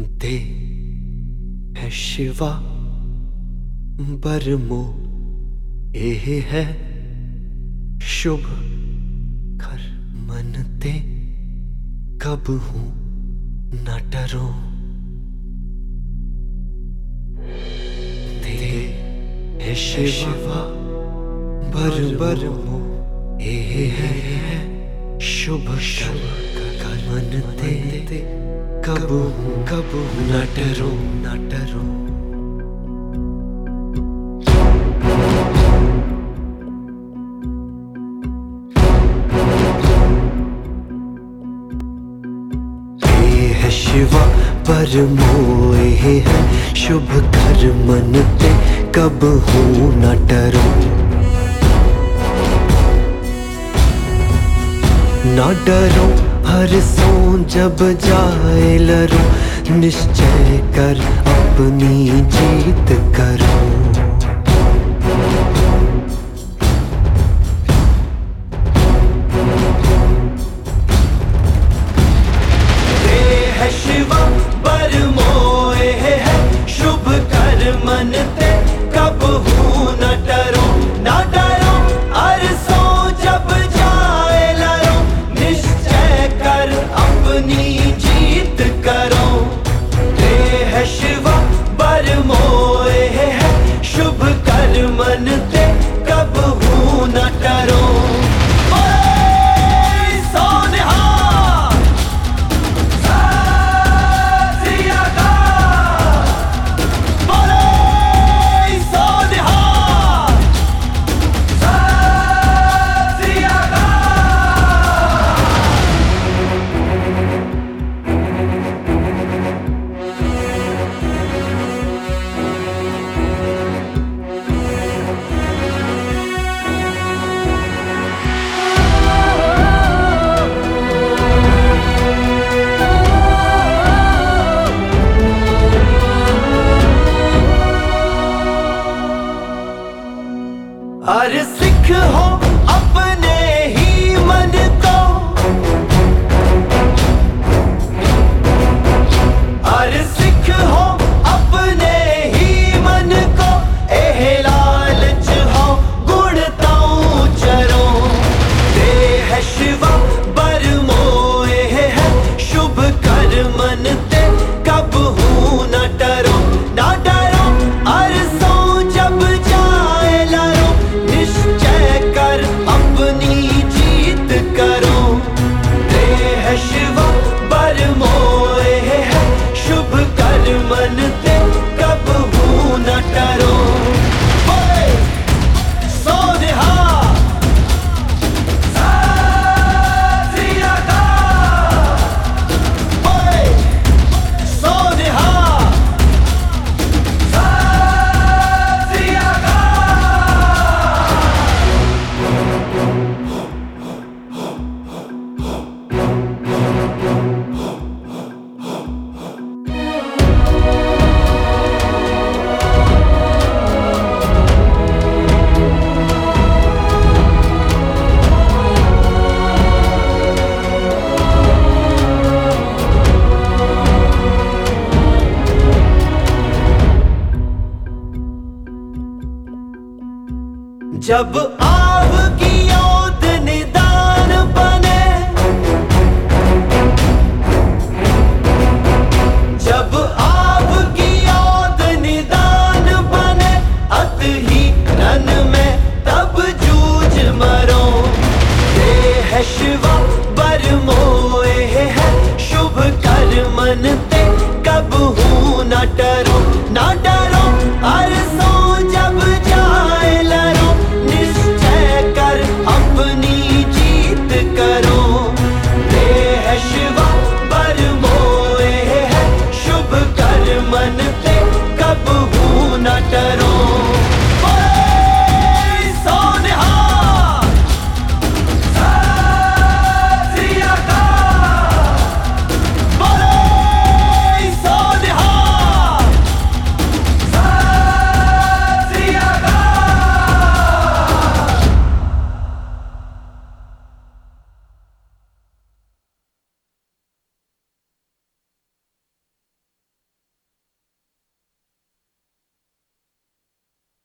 दे, है शिवा, बरमो। एह है शुभ कर मनते कब हूँ न डरो। दे शिवा बर बर मो ए है शुभ शुभ मनते कब हूँ, कब न डरो न डरो। शिवा, पर मोए है, शुभ कर मनते कब हूँ, न डरो। न डरो हर सो जब जाए लरो निश्चय कर अपनी जीत करो। हर सिख हो अपने जब आव की ओद निदान बने, जब आव की ओद निदान बने, अत ही रन में तब जूझ मरो। दे है शिवा बर मोए है शुभ कर मन